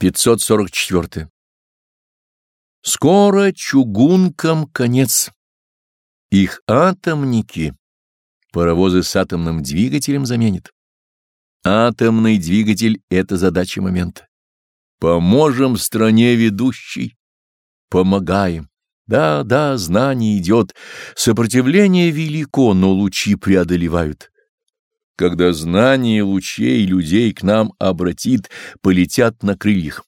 544. Скоро чугункам конец. Их атомники паровозы с атомным двигателем заменят. Атомный двигатель — это задача момента. Поможем стране ведущей. Помогаем. Да, да, знание идет. Сопротивление велико, но лучи преодолевают. Когда знание лучей людей к нам обратит, полетят на крыльях.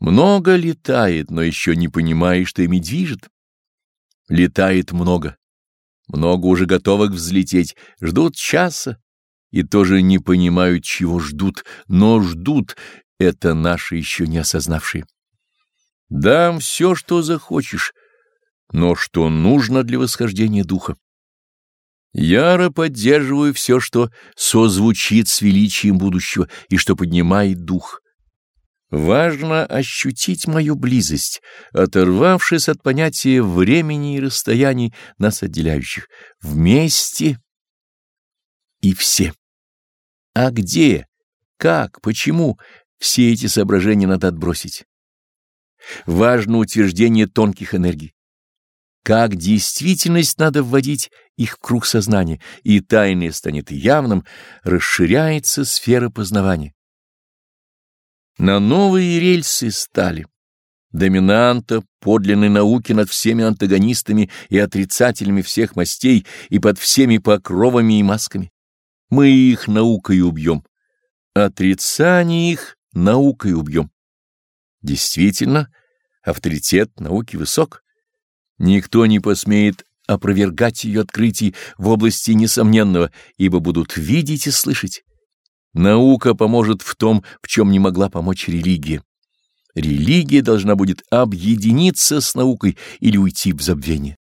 Много летает, но еще не понимая, что ими движет. Летает много. Много уже готовых взлететь, ждут часа и тоже не понимают, чего ждут, но ждут, это наши еще не осознавшие. Дам все, что захочешь, но что нужно для восхождения духа. Яро поддерживаю все, что созвучит с величием будущего и что поднимает дух. Важно ощутить мою близость, оторвавшись от понятия времени и расстояний, нас отделяющих. Вместе и все. А где, как, почему, все эти соображения надо отбросить. Важно утверждение тонких энергий. Как действительность надо вводить их в круг сознания, и тайное станет явным, расширяется сфера познавания. На новые рельсы стали. Доминанта подлинной науки над всеми антагонистами и отрицателями всех мастей и под всеми покровами и масками. Мы их наукой убьем. Отрицание их наукой убьем. Действительно, авторитет науки высок. Никто не посмеет опровергать ее открытий в области несомненного, ибо будут видеть и слышать. Наука поможет в том, в чем не могла помочь религия. Религия должна будет объединиться с наукой или уйти в забвение.